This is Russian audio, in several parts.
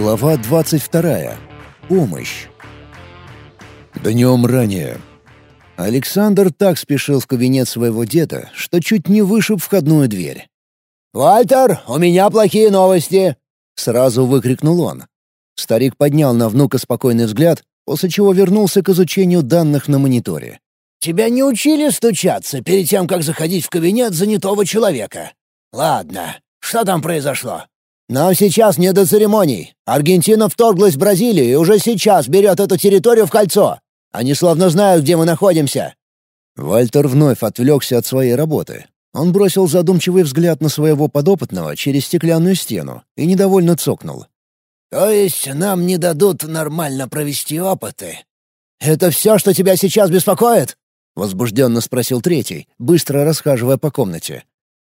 Глава 22. Помощь. Днем ранее. Александр так спешил в кабинет своего деда, что чуть не вышиб входную дверь. «Вальтер, у меня плохие новости!» — сразу выкрикнул он. Старик поднял на внука спокойный взгляд, после чего вернулся к изучению данных на мониторе. «Тебя не учили стучаться перед тем, как заходить в кабинет занятого человека? Ладно, что там произошло?» «Нам сейчас не до церемоний. Аргентина вторглась в Бразилию и уже сейчас берет эту территорию в кольцо. Они словно знают, где мы находимся». Вальтер вновь отвлекся от своей работы. Он бросил задумчивый взгляд на своего подопытного через стеклянную стену и недовольно цокнул. «То есть нам не дадут нормально провести опыты?» «Это все, что тебя сейчас беспокоит?» — возбужденно спросил третий, быстро расхаживая по комнате.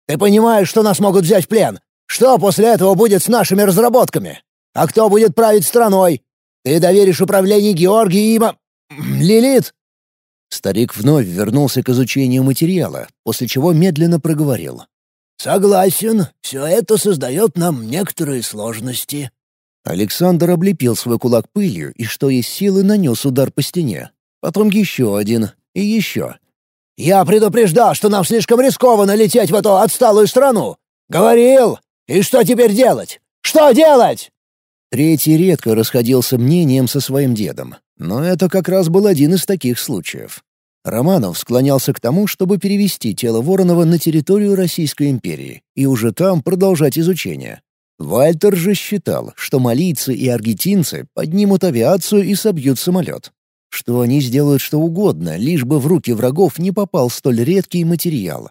«Ты понимаешь, что нас могут взять в плен? Что после этого будет с нашими разработками? А кто будет править страной? Ты доверишь управление Георгии и... Лилит?» Старик вновь вернулся к изучению материала, после чего медленно проговорил. «Согласен, все это создает нам некоторые сложности». Александр облепил свой кулак пылью и, что есть силы, нанес удар по стене. Потом еще один и еще. «Я предупреждал, что нам слишком рискованно лететь в эту отсталую страну! Говорил! И что теперь делать? Что делать?» Третий редко расходился мнением со своим дедом, но это как раз был один из таких случаев. Романов склонялся к тому, чтобы перевести тело Воронова на территорию Российской империи и уже там продолжать изучение. Вальтер же считал, что малийцы и аргентинцы поднимут авиацию и собьют самолет. Что они сделают что угодно, лишь бы в руки врагов не попал столь редкий материал.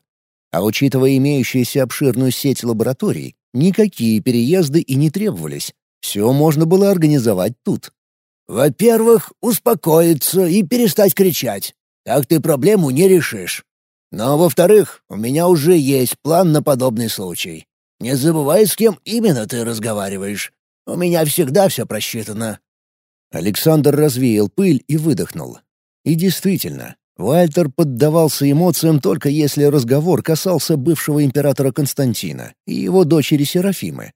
А учитывая имеющуюся обширную сеть лабораторий, Никакие переезды и не требовались. Все можно было организовать тут. «Во-первых, успокоиться и перестать кричать. Так ты проблему не решишь. Но, во-вторых, у меня уже есть план на подобный случай. Не забывай, с кем именно ты разговариваешь. У меня всегда все просчитано». Александр развеял пыль и выдохнул. И действительно, Вальтер поддавался эмоциям только если разговор касался бывшего императора Константина и его дочери Серафимы.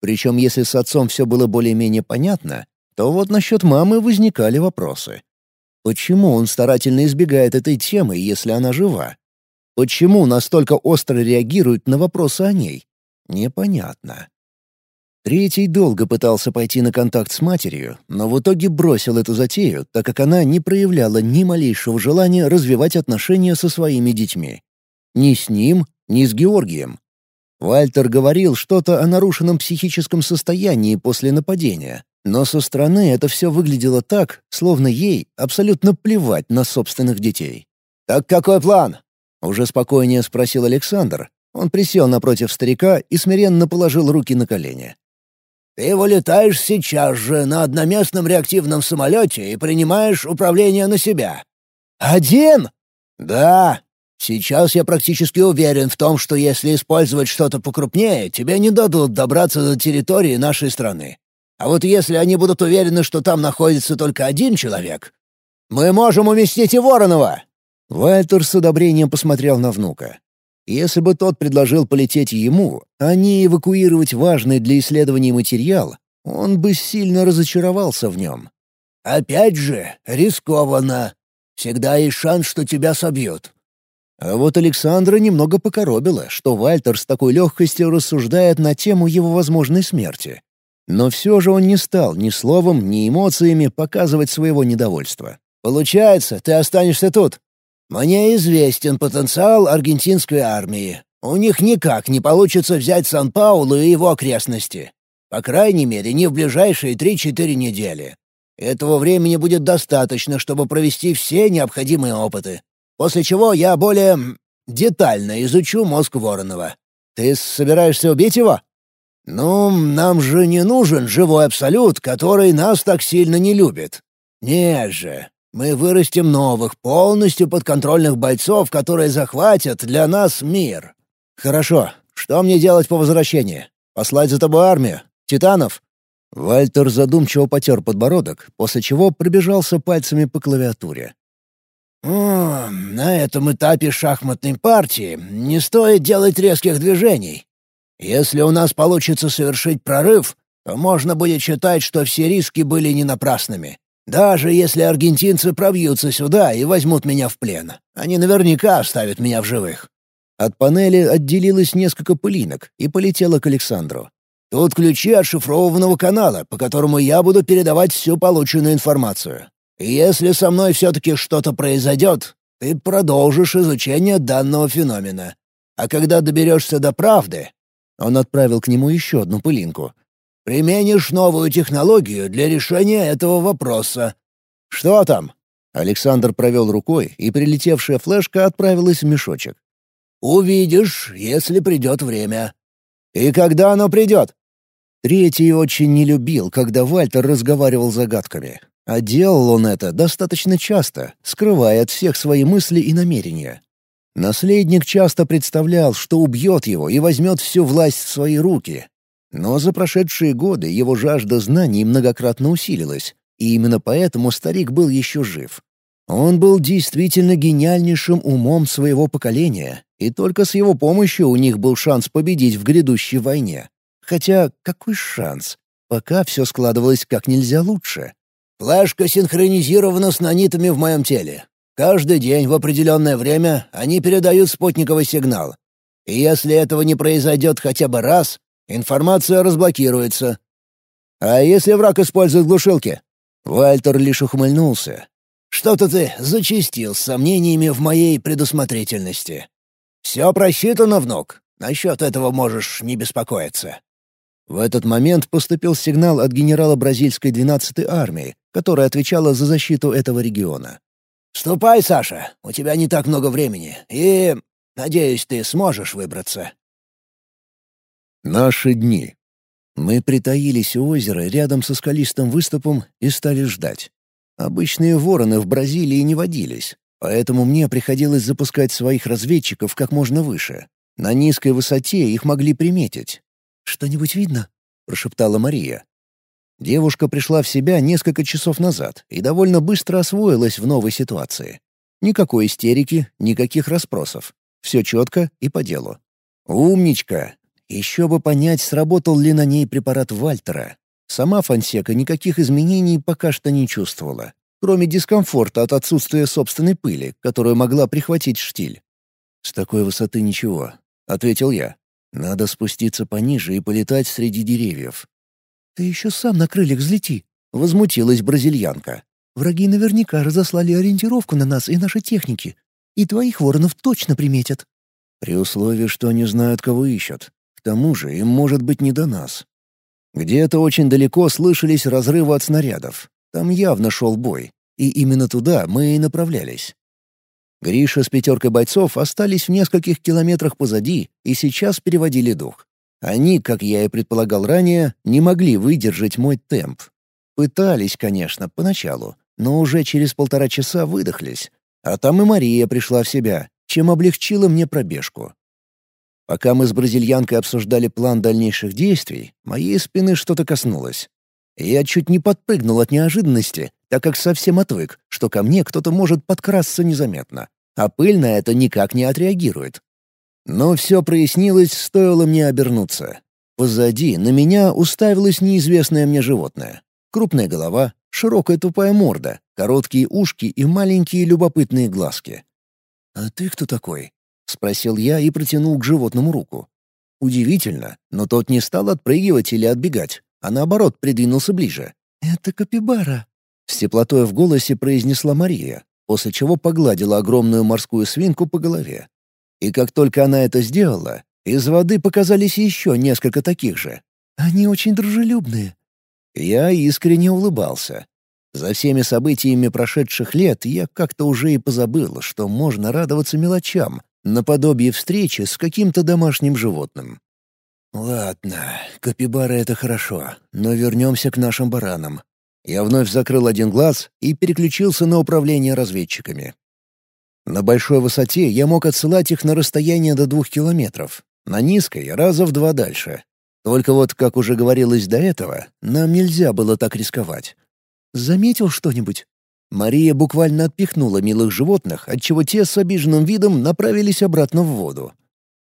Причем если с отцом все было более-менее понятно, то вот насчет мамы возникали вопросы. Почему он старательно избегает этой темы, если она жива? Почему настолько остро реагирует на вопросы о ней? Непонятно. Третий долго пытался пойти на контакт с матерью, но в итоге бросил эту затею, так как она не проявляла ни малейшего желания развивать отношения со своими детьми. Ни с ним, ни с Георгием. Вальтер говорил что-то о нарушенном психическом состоянии после нападения, но со стороны это все выглядело так, словно ей абсолютно плевать на собственных детей. «Так какой план?» — уже спокойнее спросил Александр. Он присел напротив старика и смиренно положил руки на колени. Ты вылетаешь сейчас же на одноместном реактивном самолете и принимаешь управление на себя». «Один?» «Да. Сейчас я практически уверен в том, что если использовать что-то покрупнее, тебе не дадут добраться до территории нашей страны. А вот если они будут уверены, что там находится только один человек, мы можем уместить и Воронова». Вальтер с одобрением посмотрел на внука. Если бы тот предложил полететь ему, а не эвакуировать важный для исследований материал, он бы сильно разочаровался в нем. «Опять же, рискованно. Всегда есть шанс, что тебя собьют». А вот Александра немного покоробило, что Вальтер с такой легкостью рассуждает на тему его возможной смерти. Но все же он не стал ни словом, ни эмоциями показывать своего недовольства. «Получается, ты останешься тут?» Мне известен потенциал аргентинской армии. У них никак не получится взять Сан-Паулу и его окрестности. По крайней мере, не в ближайшие три-четыре недели. Этого времени будет достаточно, чтобы провести все необходимые опыты. После чего я более детально изучу мозг Воронова. Ты собираешься убить его? Ну, нам же не нужен живой абсолют, который нас так сильно не любит. Нет же, мы вырастим новых, полностью подконтрольных бойцов, которые захватят для нас мир. Хорошо. Что мне делать по возвращении? Послать за тобой армию? Титанов?» Вальтер задумчиво потер подбородок, после чего пробежался пальцами по клавиатуре. «О, на этом этапе шахматной партии не стоит делать резких движений. Если у нас получится совершить прорыв, то можно будет считать, что все риски были не напрасными. Даже если аргентинцы пробьются сюда и возьмут меня в плен, они наверняка оставят меня в живых». От панели отделилось несколько пылинок и полетело к Александру. «Тут ключи от шифрованного канала, по которому я буду передавать всю полученную информацию. И если со мной все-таки что-то произойдет, ты продолжишь изучение данного феномена. А когда доберешься до правды...» Он отправил к нему еще одну пылинку — Применишь новую технологию для решения этого вопроса. Что там? Александр провел рукой, и прилетевшая флешка отправилась в мешочек. «Увидишь, если придет время». «И когда оно придет?» Третий очень не любил, когда Вальтер разговаривал загадками. А делал он это достаточно часто, скрывая от всех свои мысли и намерения. Наследник часто представлял, что убьет его и возьмет всю власть в свои руки, но за прошедшие годы его жажда знаний многократно усилилась, и именно поэтому старик был еще жив. Он был действительно гениальнейшим умом своего поколения, и только с его помощью у них был шанс победить в грядущей войне. Хотя какой шанс? Пока все складывалось как нельзя лучше. «Флешка синхронизирована с нанитами в моем теле. Каждый день в определенное время они передают спутниковый сигнал. И если этого не произойдет хотя бы раз, Информация разблокируется. А если враг использует глушилки? Вальтер лишь ухмыльнулся. Что-то ты зачистил с сомнениями в моей предусмотрительности. Все просчитано, внук. Насчет этого можешь не беспокоиться. В этот момент поступил сигнал от генерала бразильской 12-й армии, которая отвечала за защиту этого региона. «Ступай, Саша, у тебя не так много времени, и, надеюсь, ты сможешь выбраться. Наши дни. Мы притаились у озера рядом со скалистым выступом и стали ждать. Обычные вороны в Бразилии не водились, поэтому мне приходилось запускать своих разведчиков как можно выше. На низкой высоте их могли приметить. «Что-нибудь видно?» — прошептала Мария. Девушка пришла в себя несколько часов назад и довольно быстро освоилась в новой ситуации. Никакой истерики, никаких расспросов. Все четко и по делу. «Умничка! Еще бы понять, сработал ли на ней препарат Вальтера. Сама Фансека никаких изменений пока что не чувствовала, кроме дискомфорта от отсутствия собственной пыли, которую могла прихватить штиль. «С такой высоты ничего», — ответил я. «Надо спуститься пониже и полетать среди деревьев». «Ты еще сам на крыльях взлети», — возмутилась бразильянка. «Враги наверняка разослали ориентировку на нас и наши техники, и твоих воронов точно приметят». «При условии, что они знают, кого ищут тому же им может быть не до нас. Где-то очень далеко слышались разрывы от снарядов. Там явно шел бой, и именно туда мы и направлялись. Гриша с пятеркой бойцов остались в нескольких километрах позади и сейчас переводили дух. Они, как я и предполагал ранее, не могли выдержать мой темп. Пытались, конечно, поначалу, но уже через полтора часа выдохлись. А там и Мария пришла в себя, чем облегчила мне пробежку. Пока мы с бразильянкой обсуждали план дальнейших действий, моей спины что-то коснулось. Я чуть не подпрыгнул от неожиданности, так как совсем отвык, что ко мне кто-то может подкрасться незаметно, а пыль на это никак не отреагирует. Но все прояснилось, стоило мне обернуться. Позади на меня уставилось неизвестное мне животное. Крупная голова, широкая тупая морда, короткие ушки и маленькие любопытные глазки. «А ты кто такой?» — спросил я и протянул к животному руку. Удивительно, но тот не стал отпрыгивать или отбегать, а наоборот придвинулся ближе. «Это капибара», — с теплотой в голосе произнесла Мария, после чего погладила огромную морскую свинку по голове. И как только она это сделала, из воды показались еще несколько таких же. «Они очень дружелюбные». Я искренне улыбался. За всеми событиями прошедших лет я как-то уже и позабыл, что можно радоваться мелочам, наподобие встречи с каким-то домашним животным. Ладно, капибара — это хорошо, но вернемся к нашим баранам. Я вновь закрыл один глаз и переключился на управление разведчиками. На большой высоте я мог отсылать их на расстояние до двух километров, на низкой — раза в два дальше. Только вот, как уже говорилось до этого, нам нельзя было так рисковать. «Заметил что-нибудь?» Мария буквально отпихнула милых животных, отчего те с обиженным видом направились обратно в воду.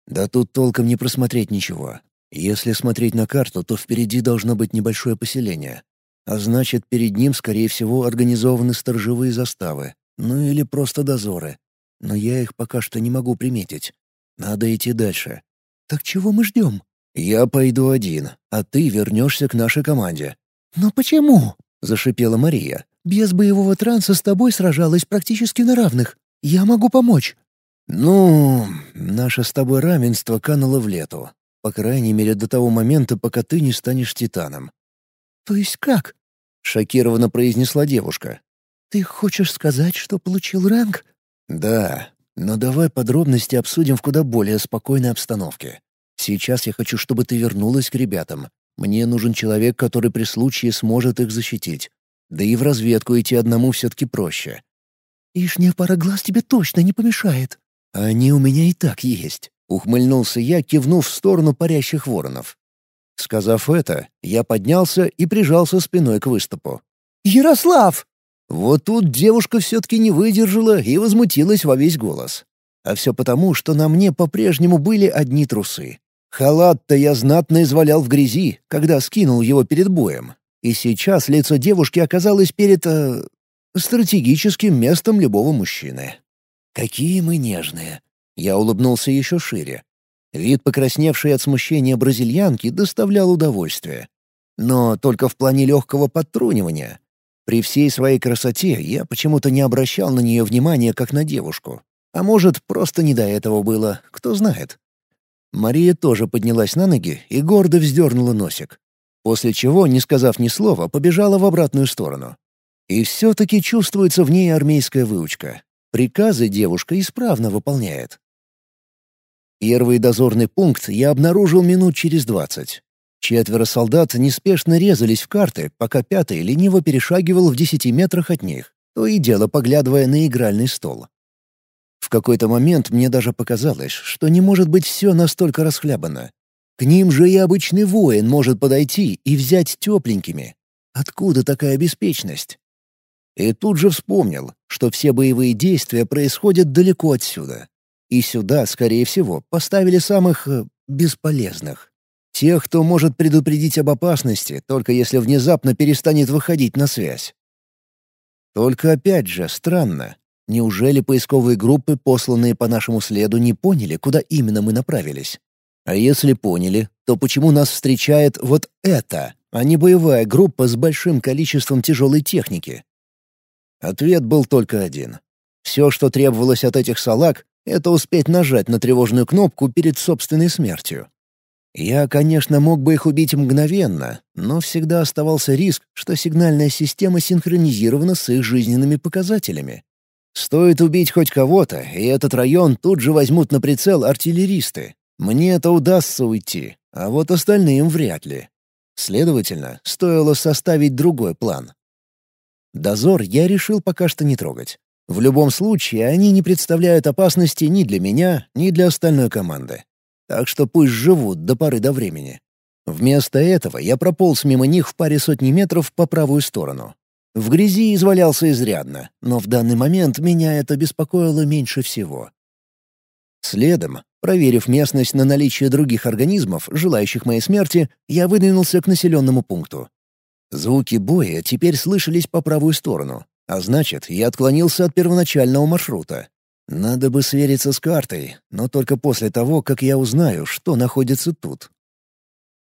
Да тут толком не просмотреть ничего. Если смотреть на карту, то впереди должно быть небольшое поселение. А значит, перед ним, скорее всего, организованы сторожевые заставы. Ну или просто дозоры. Но я их пока что не могу приметить. Надо идти дальше. «Так чего мы ждем?» «Я пойду один, а ты вернешься к нашей команде». «Но почему?» — зашипела Мария. «Без боевого транса с тобой сражалась практически на равных. Я могу помочь». «Ну, наше с тобой равенство кануло в лету. По крайней мере, до того момента, пока ты не станешь титаном». «То есть как?» — шокированно произнесла девушка. «Ты хочешь сказать, что получил ранг?» «Да, но давай подробности обсудим в куда более спокойной обстановке. Сейчас я хочу, чтобы ты вернулась к ребятам. Мне нужен человек, который при случае сможет их защитить. Да и в разведку идти одному все-таки проще. «Лишняя пара глаз тебе точно не помешает». «Они у меня и так есть», — ухмыльнулся я, кивнув в сторону парящих воронов. Сказав это, я поднялся и прижался спиной к выступу. «Ярослав!» Вот тут девушка все-таки не выдержала и возмутилась во весь голос. А все потому, что на мне по-прежнему были одни трусы. Халат-то я знатно извалял в грязи, когда скинул его перед боем. И сейчас лицо девушки оказалось перед... Э, стратегическим местом любого мужчины. «Какие мы нежные!» Я улыбнулся еще шире. Вид покрасневшей от смущения бразильянки доставлял удовольствие. Но только в плане легкого подтрунивания. При всей своей красоте я почему-то не обращал на нее внимания, как на девушку. А может, просто не до этого было, кто знает. Мария тоже поднялась на ноги и гордо вздернула носик. После чего, не сказав ни слова, побежала в обратную сторону. И все-таки чувствуется в ней армейская выучка. Приказы девушка исправно выполняет. Первый дозорный пункт я обнаружил минут через двадцать. Четверо солдат неспешно резались в карты, пока пятый лениво перешагивал в десяти метрах от них, то и дело поглядывая на игральный стол. В какой-то момент мне даже показалось, что не может быть все настолько расхлябано. К ним же и обычный воин может подойти и взять тепленькими. Откуда такая беспечность? И тут же вспомнил, что все боевые действия происходят далеко отсюда. И сюда, скорее всего, поставили самых... Э, бесполезных. Тех, кто может предупредить об опасности, только если внезапно перестанет выходить на связь. Только опять же, странно. Неужели поисковые группы, посланные по нашему следу, не поняли, куда именно мы направились? А если поняли, то почему нас встречает вот это, а не боевая группа с большим количеством тяжелой техники? Ответ был только один. Все, что требовалось от этих салаг, это успеть нажать на тревожную кнопку перед собственной смертью. Я, конечно, мог бы их убить мгновенно, но всегда оставался риск, что сигнальная система синхронизирована с их жизненными показателями. Стоит убить хоть кого-то, и этот район тут же возьмут на прицел артиллеристы. Мне это удастся уйти, а вот остальным вряд ли. Следовательно, стоило составить другой план. Дозор я решил пока что не трогать. В любом случае, они не представляют опасности ни для меня, ни для остальной команды. Так что пусть живут до поры до времени. Вместо этого я прополз мимо них в паре сотни метров по правую сторону. В грязи извалялся изрядно, но в данный момент меня это беспокоило меньше всего. Следом, проверив местность на наличие других организмов, желающих моей смерти, я выдвинулся к населенному пункту. Звуки боя теперь слышались по правую сторону, а значит, я отклонился от первоначального маршрута. Надо бы свериться с картой, но только после того, как я узнаю, что находится тут.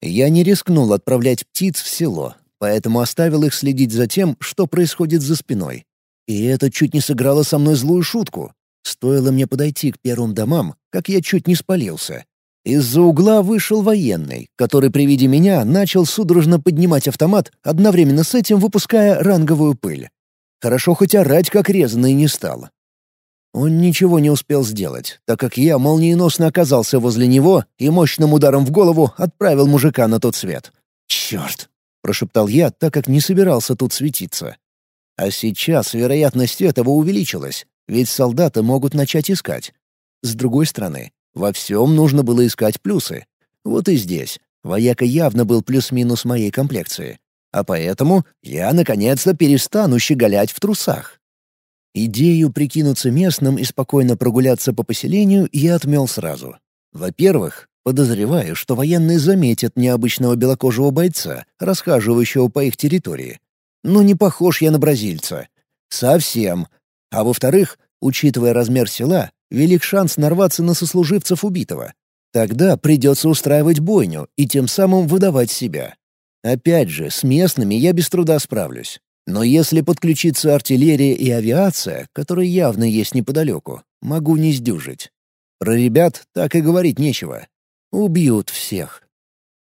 Я не рискнул отправлять птиц в село, поэтому оставил их следить за тем, что происходит за спиной. И это чуть не сыграло со мной злую шутку. Стоило мне подойти к первым домам, как я чуть не спалился. Из-за угла вышел военный, который при виде меня начал судорожно поднимать автомат, одновременно с этим выпуская ранговую пыль. Хорошо хоть орать как резанный не стал. Он ничего не успел сделать, так как я молниеносно оказался возле него и мощным ударом в голову отправил мужика на тот свет. «Черт!» — прошептал я, так как не собирался тут светиться. А сейчас вероятность этого увеличилась, ведь солдаты могут начать искать. С другой стороны, во всем нужно было искать плюсы. Вот и здесь. Вояка явно был плюс-минус моей комплекции. А поэтому я наконец-то перестану щеголять в трусах. Идею прикинуться местным и спокойно прогуляться по поселению я отмел сразу. Во-первых, Подозреваю, что военные заметят необычного белокожего бойца, расхаживающего по их территории. Но не похож я на бразильца. Совсем. А во-вторых, учитывая размер села, велик шанс нарваться на сослуживцев убитого. Тогда придется устраивать бойню и тем самым выдавать себя. Опять же, с местными я без труда справлюсь. Но если подключится артиллерия и авиация, которые явно есть неподалеку, могу не сдюжить. Про ребят так и говорить нечего. Убьют всех.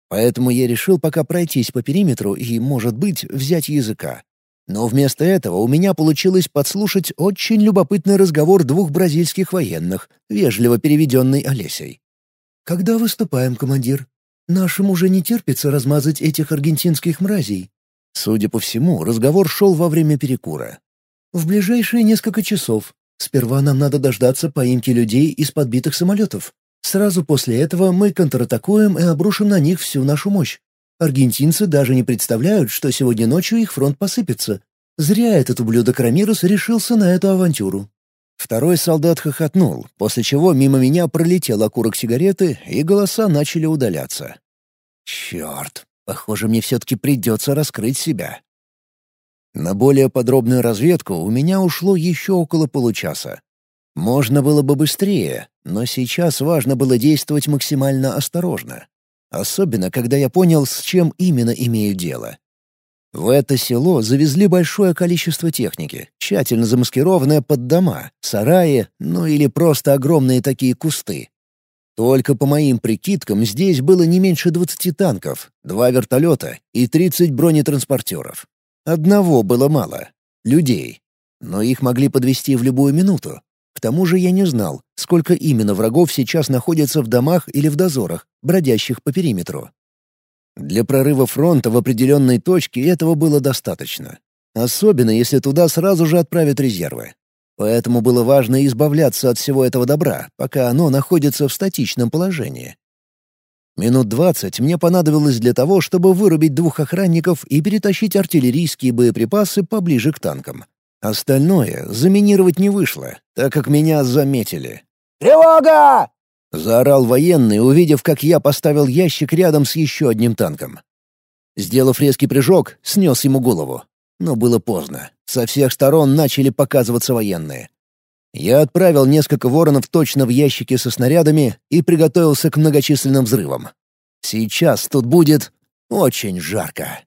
Поэтому я решил пока пройтись по периметру и, может быть, взять языка. Но вместо этого у меня получилось подслушать очень любопытный разговор двух бразильских военных, вежливо переведенный Олесей. «Когда выступаем, командир? Нашим уже не терпится размазать этих аргентинских мразей». Судя по всему, разговор шел во время перекура. «В ближайшие несколько часов. Сперва нам надо дождаться поимки людей из подбитых самолетов. Сразу после этого мы контратакуем и обрушим на них всю нашу мощь. Аргентинцы даже не представляют, что сегодня ночью их фронт посыпется. Зря этот ублюдок Рамирус решился на эту авантюру». Второй солдат хохотнул, после чего мимо меня пролетел окурок сигареты, и голоса начали удаляться. «Черт, похоже, мне все-таки придется раскрыть себя». На более подробную разведку у меня ушло еще около получаса. Можно было бы быстрее, но сейчас важно было действовать максимально осторожно. Особенно, когда я понял, с чем именно имею дело. В это село завезли большое количество техники, тщательно замаскированное под дома, сараи, ну или просто огромные такие кусты. Только по моим прикидкам здесь было не меньше 20 танков, два вертолета и 30 бронетранспортеров. Одного было мало — людей. Но их могли подвести в любую минуту, к тому же я не знал, сколько именно врагов сейчас находится в домах или в дозорах, бродящих по периметру. Для прорыва фронта в определенной точке этого было достаточно. Особенно, если туда сразу же отправят резервы. Поэтому было важно избавляться от всего этого добра, пока оно находится в статичном положении. Минут двадцать мне понадобилось для того, чтобы вырубить двух охранников и перетащить артиллерийские боеприпасы поближе к танкам. Остальное заминировать не вышло, так как меня заметили. «Тревога!» — заорал военный, увидев, как я поставил ящик рядом с еще одним танком. Сделав резкий прыжок, снес ему голову. Но было поздно. Со всех сторон начали показываться военные. Я отправил несколько воронов точно в ящики со снарядами и приготовился к многочисленным взрывам. Сейчас тут будет очень жарко.